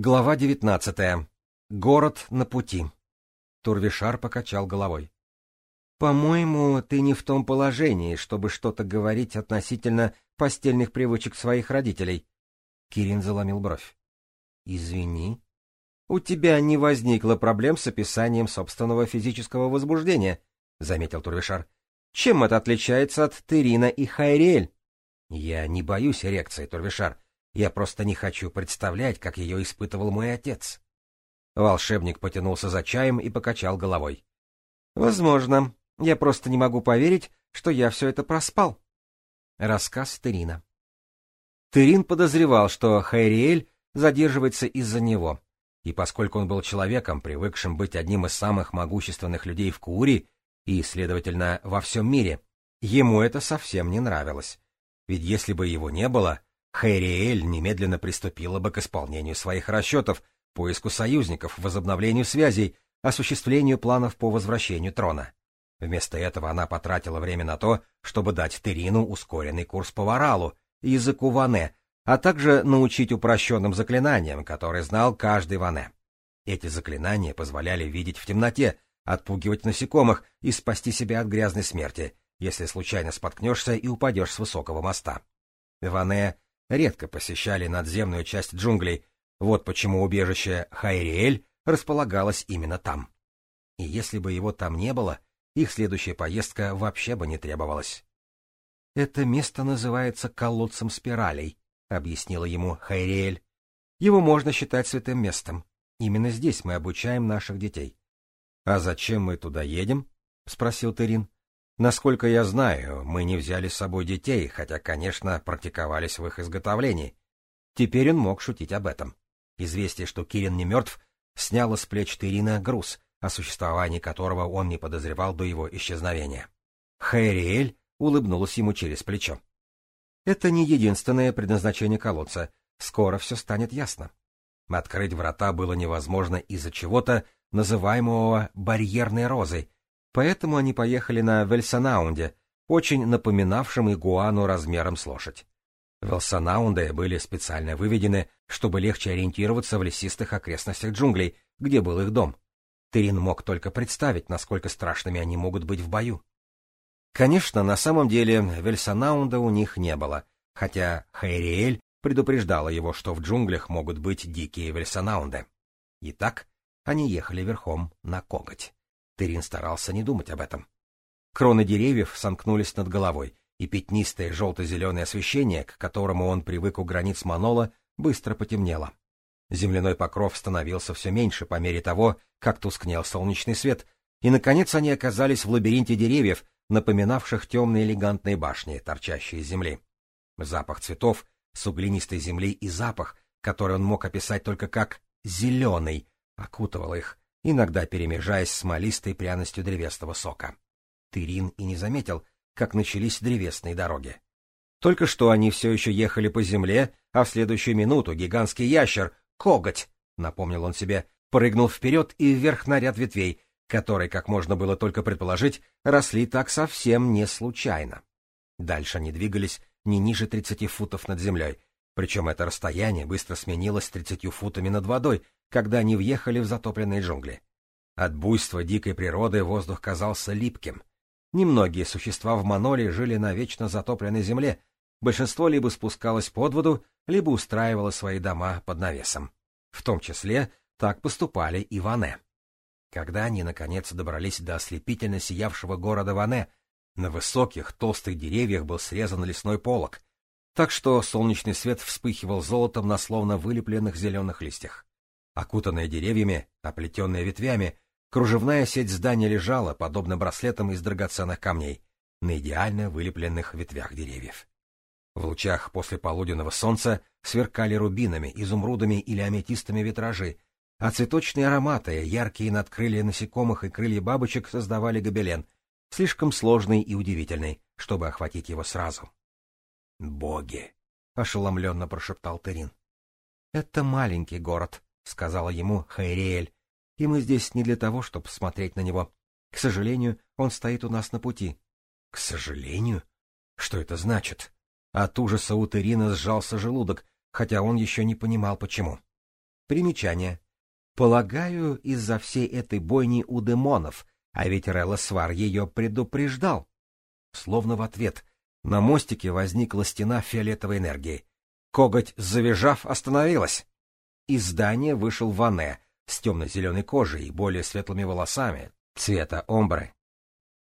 Глава 19. Город на пути. Турвишар покачал головой. По-моему, ты не в том положении, чтобы что-то говорить относительно постельных привычек своих родителей. Кирин заломил бровь. Извини. У тебя не возникло проблем с описанием собственного физического возбуждения, заметил Турвишар. Чем это отличается от Терина и Хайриэль? Я не боюсь эрекции, Турвишар. Я просто не хочу представлять, как ее испытывал мой отец. Волшебник потянулся за чаем и покачал головой. Возможно. Я просто не могу поверить, что я все это проспал. Рассказ Терина. Терин подозревал, что Хайриэль задерживается из-за него. И поскольку он был человеком, привыкшим быть одним из самых могущественных людей в Кури и, следовательно, во всем мире, ему это совсем не нравилось. Ведь если бы его не было, Хэриэль немедленно приступила бы к исполнению своих расчетов, поиску союзников, возобновлению связей, осуществлению планов по возвращению трона. Вместо этого она потратила время на то, чтобы дать Терину ускоренный курс по Варалу, языку Ване, а также научить упрощенным заклинаниям, которые знал каждый Ване. Эти заклинания позволяли видеть в темноте, отпугивать насекомых и спасти себя от грязной смерти, если случайно споткнешься и упадешь с высокого моста. Ване редко посещали надземную часть джунглей, вот почему убежище Хайриэль располагалось именно там. И если бы его там не было, их следующая поездка вообще бы не требовалась. «Это место называется колодцем спиралей», — объяснила ему Хайриэль. «Его можно считать святым местом. Именно здесь мы обучаем наших детей». «А зачем мы туда едем?» — спросил Терин. Насколько я знаю, мы не взяли с собой детей, хотя, конечно, практиковались в их изготовлении. Теперь он мог шутить об этом. Известие, что Кирин не мертв, сняло с плеч Терина груз, о существовании которого он не подозревал до его исчезновения. Хэриэль улыбнулась ему через плечо. «Это не единственное предназначение колодца. Скоро все станет ясно». Открыть врата было невозможно из-за чего-то, называемого «барьерной розой», Поэтому они поехали на Вельсанаунде, очень напоминавшем игуану размером с лошадь. Велсанаунды были специально выведены, чтобы легче ориентироваться в лесистых окрестностях джунглей, где был их дом. Терин мог только представить, насколько страшными они могут быть в бою. Конечно, на самом деле Вельсанаунда у них не было, хотя Хайриэль предупреждала его, что в джунглях могут быть дикие Вельсанаунды. Итак, они ехали верхом на коготь. Терин старался не думать об этом. Кроны деревьев сомкнулись над головой, и пятнистое желто-зеленое освещение, к которому он привык у границ Манола, быстро потемнело. Земляной покров становился все меньше по мере того, как тускнел солнечный свет, и, наконец, они оказались в лабиринте деревьев, напоминавших темные элегантные башни, торчащие из земли. Запах цветов с углинистой земли и запах, который он мог описать только как «зеленый», окутывал их, иногда перемежаясь с смолистой пряностью древесного сока. Тырин и не заметил, как начались древесные дороги. Только что они все еще ехали по земле, а в следующую минуту гигантский ящер, коготь, напомнил он себе, прыгнул вперед и вверх на ряд ветвей, которые, как можно было только предположить, росли так совсем не случайно. Дальше они двигались не ниже тридцати футов над землей, причем это расстояние быстро сменилось 30 футами над водой, когда они въехали в затопленные джунгли. От буйства дикой природы воздух казался липким. Немногие существа в Маноле жили на вечно затопленной земле, большинство либо спускалось под воду, либо устраивало свои дома под навесом. В том числе так поступали и Ване. Когда они, наконец, добрались до ослепительно сиявшего города Ване, на высоких, толстых деревьях был срезан лесной полог, так что солнечный свет вспыхивал золотом на словно вылепленных зеленых листьях. Окутанная деревьями, оплетенная ветвями, кружевная сеть здания лежала, подобно браслетам из драгоценных камней, на идеально вылепленных ветвях деревьев. В лучах после полуденного солнца сверкали рубинами, изумрудами или аметистами витражи, а цветочные ароматы, яркие надкрылья насекомых и крылья бабочек создавали гобелен, слишком сложный и удивительный, чтобы охватить его сразу. «Боги!» — ошеломленно прошептал Терин. «Это маленький город», — сказала ему Хайриэль, — «и мы здесь не для того, чтобы смотреть на него. К сожалению, он стоит у нас на пути». «К сожалению? Что это значит?» От ужаса у Терина сжался желудок, хотя он еще не понимал, почему. Примечание. Полагаю, из-за всей этой бойни у демонов, а ведь Релла ее предупреждал. Словно в ответ на мостике возникла стена фиолетовой энергии. Коготь, завизжав, остановилась. Из здания вышел Ване с темно-зеленой кожей и более светлыми волосами, цвета омбры.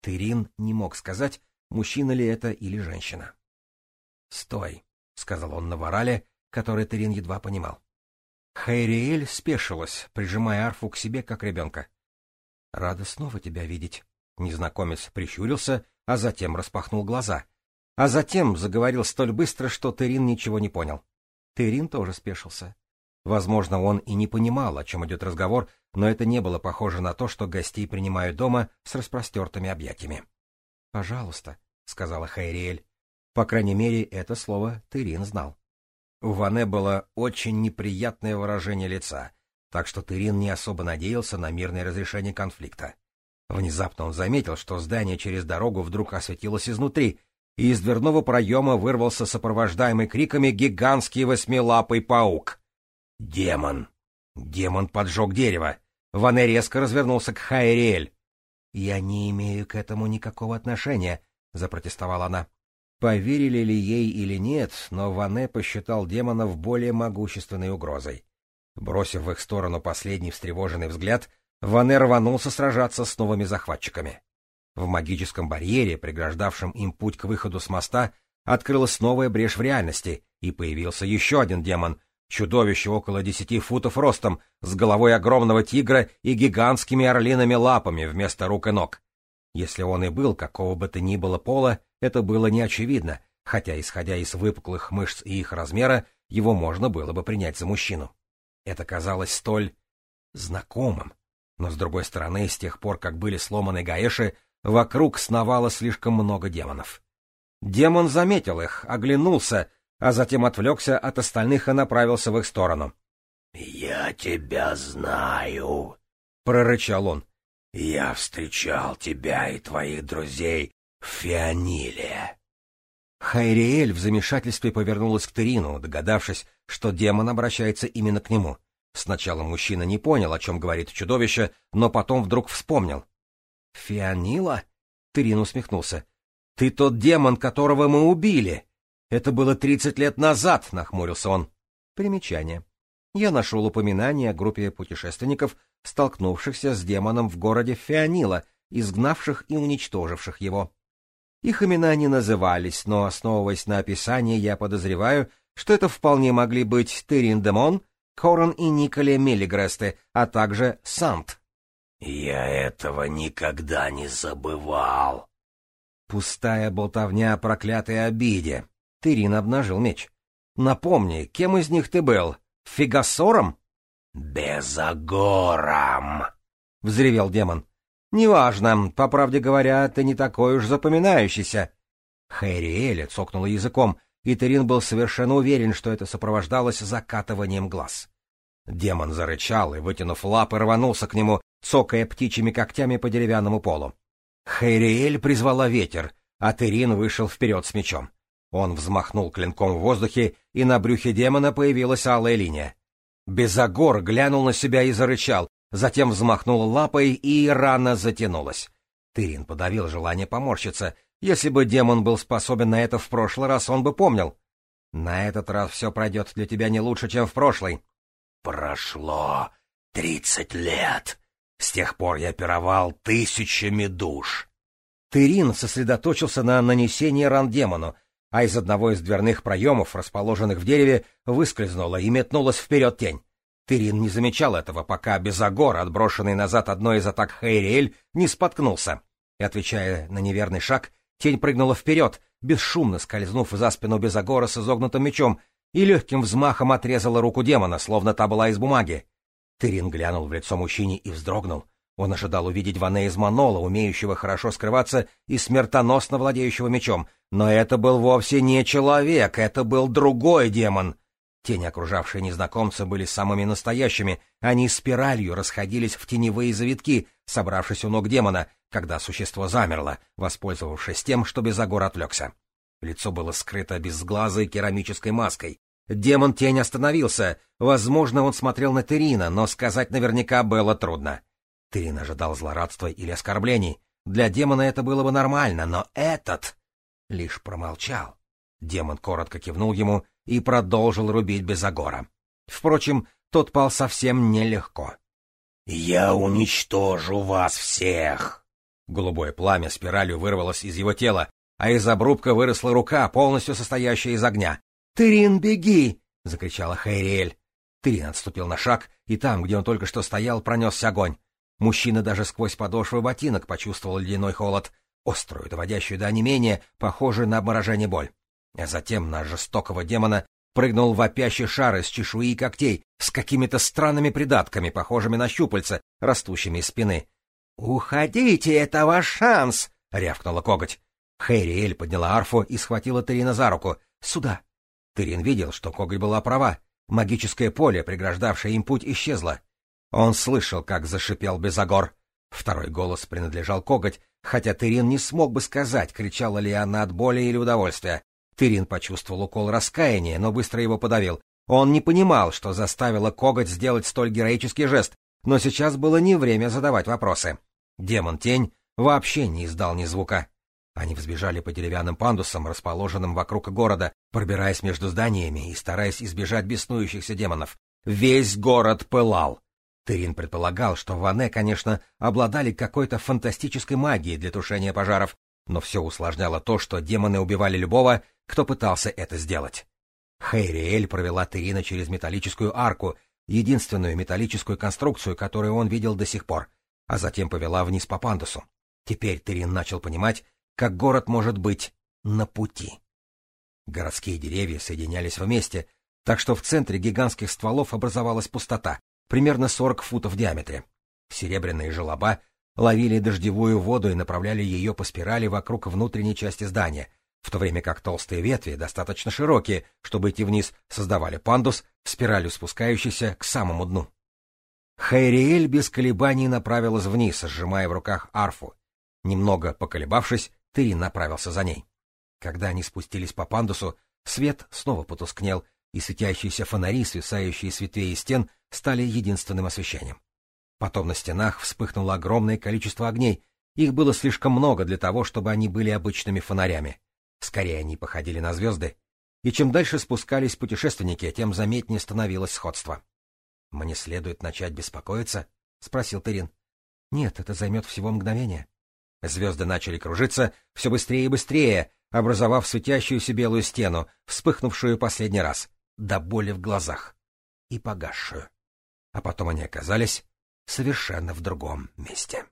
Тырин не мог сказать, мужчина ли это или женщина. — Стой, — сказал он на варале, который Тырин едва понимал. Хайриэль спешилась, прижимая арфу к себе, как ребенка. — Рада снова тебя видеть. Незнакомец прищурился, а затем распахнул глаза. А затем заговорил столь быстро, что Терин ничего не понял. Терин тоже спешился. Возможно, он и не понимал, о чем идет разговор, но это не было похоже на то, что гостей принимают дома с распростертыми объятиями. — Пожалуйста, — сказала Хайриэль. По крайней мере, это слово Терин знал. У Ване было очень неприятное выражение лица, так что Терин не особо надеялся на мирное разрешение конфликта. Внезапно он заметил, что здание через дорогу вдруг осветилось изнутри — и из дверного проема вырвался сопровождаемый криками гигантский восьмилапый паук. «Демон!» Демон поджег дерево. Ване резко развернулся к Хайриэль. «Я не имею к этому никакого отношения», — запротестовала она. Поверили ли ей или нет, но Ване посчитал демонов более могущественной угрозой. Бросив в их сторону последний встревоженный взгляд, Ване рванулся сражаться с новыми захватчиками. В магическом барьере, преграждавшем им путь к выходу с моста, открылась новая брешь в реальности, и появился еще один демон — чудовище около десяти футов ростом, с головой огромного тигра и гигантскими орлиными лапами вместо рук и ног. Если он и был какого бы то ни было пола, это было неочевидно, хотя, исходя из выпуклых мышц и их размера, его можно было бы принять за мужчину. Это казалось столь знакомым. Но, с другой стороны, с тех пор, как были сломаны Гаэши, Вокруг сновало слишком много демонов. Демон заметил их, оглянулся, а затем отвлекся от остальных и направился в их сторону. — Я тебя знаю, — прорычал он. — Я встречал тебя и твоих друзей в Фиониле. Хайриэль в замешательстве повернулась к Терину, догадавшись, что демон обращается именно к нему. Сначала мужчина не понял, о чем говорит чудовище, но потом вдруг вспомнил. Фианила? Тырин усмехнулся. Ты тот демон, которого мы убили. Это было тридцать лет назад, нахмурился он. Примечание. Я нашел упоминание о группе путешественников, столкнувшихся с демоном в городе Фианила, изгнавших и уничтоживших его. Их имена не назывались, но, основываясь на описании, я подозреваю, что это вполне могли быть Терин Демон, Корон и Николе Миллигресты, а также Сант. Я этого никогда не забывал. Пустая болтовня о проклятой обиде. Тырин обнажил меч. Напомни, кем из них ты был? Фигасором? Безогором! Взревел демон. Неважно, по правде говоря, ты не такой уж запоминающийся. Хэриэля цокнула языком, и Терин был совершенно уверен, что это сопровождалось закатыванием глаз. Демон зарычал и, вытянув лапы, рванулся к нему, цокая птичьими когтями по деревянному полу. Хайриэль призвала ветер, а Терин вышел вперед с мечом. Он взмахнул клинком в воздухе, и на брюхе демона появилась алая линия. Безогор глянул на себя и зарычал, затем взмахнул лапой, и рана затянулась. Тырин подавил желание поморщиться. Если бы демон был способен на это в прошлый раз, он бы помнил. «На этот раз все пройдет для тебя не лучше, чем в прошлый», Прошло тридцать лет. С тех пор я пировал тысячами душ. Терин сосредоточился на нанесении ран демону, а из одного из дверных проемов, расположенных в дереве, выскользнула и метнулась вперед тень. Терин не замечал этого, пока Безагор, отброшенный назад одной из атак Хейриэль, не споткнулся. И, отвечая на неверный шаг, тень прыгнула вперед, бесшумно скользнув за спину Безагора с изогнутым мечом, и легким взмахом отрезала руку демона, словно та была из бумаги. Тырин глянул в лицо мужчине и вздрогнул. Он ожидал увидеть Ване из Манола, умеющего хорошо скрываться и смертоносно владеющего мечом, но это был вовсе не человек, это был другой демон. Тени, окружавшие незнакомца, были самыми настоящими, они спиралью расходились в теневые завитки, собравшись у ног демона, когда существо замерло, воспользовавшись тем, что Безогор отвлекся. Лицо было скрыто безглазой керамической маской. Демон тень остановился. Возможно, он смотрел на Терина, но сказать наверняка было трудно. Терин ожидал злорадства или оскорблений. Для демона это было бы нормально, но этот лишь промолчал. Демон коротко кивнул ему и продолжил рубить без огора. Впрочем, тот пал совсем нелегко. — Я уничтожу вас всех! Голубое пламя спиралью вырвалось из его тела, а из обрубка выросла рука, полностью состоящая из огня. «Тырин, беги!» — закричала Хайриэль. Тырин отступил на шаг, и там, где он только что стоял, пронесся огонь. Мужчина даже сквозь подошвы ботинок почувствовал ледяной холод, острую, доводящую до онемения, похожую на обморожение боль. А затем на жестокого демона прыгнул вопящий шар из чешуи и когтей с какими-то странными придатками, похожими на щупальца, растущими из спины. «Уходите, это ваш шанс!» — рявкнула коготь. Хэри Эль подняла арфу и схватила Терина за руку. «Сюда!» Терин видел, что Когри была права. Магическое поле, преграждавшее им путь, исчезло. Он слышал, как зашипел Безогор. Второй голос принадлежал коготь, хотя Терин не смог бы сказать, кричала ли она от боли или удовольствия. Терин почувствовал укол раскаяния, но быстро его подавил. Он не понимал, что заставило коготь сделать столь героический жест, но сейчас было не время задавать вопросы. Демон-тень вообще не издал ни звука. Они взбежали по деревянным пандусам, расположенным вокруг города, пробираясь между зданиями и стараясь избежать беснующихся демонов. Весь город пылал. Терин предполагал, что Ване, конечно, обладали какой-то фантастической магией для тушения пожаров, но все усложняло то, что демоны убивали любого, кто пытался это сделать. Хейриэль провела Терина через металлическую арку, единственную металлическую конструкцию, которую он видел до сих пор, а затем повела вниз по пандусу. Теперь Терин начал понимать, как город может быть на пути. Городские деревья соединялись вместе, так что в центре гигантских стволов образовалась пустота, примерно 40 футов в диаметре. Серебряные желоба ловили дождевую воду и направляли ее по спирали вокруг внутренней части здания, в то время как толстые ветви, достаточно широкие, чтобы идти вниз, создавали пандус, спиралью спускающийся к самому дну. Хайриэль без колебаний направилась вниз, сжимая в руках арфу. Немного поколебавшись, Терри направился за ней. Когда они спустились по пандусу, свет снова потускнел, и светящиеся фонари, свисающие с ветвей и стен, стали единственным освещением. Потом на стенах вспыхнуло огромное количество огней, их было слишком много для того, чтобы они были обычными фонарями. Скорее они походили на звезды. И чем дальше спускались путешественники, тем заметнее становилось сходство. — Мне следует начать беспокоиться? — спросил Терин. — Нет, это займет всего мгновение. Звезды начали кружиться все быстрее и быстрее, образовав светящуюся белую стену, вспыхнувшую последний раз, до боли в глазах, и погасшую. А потом они оказались совершенно в другом месте.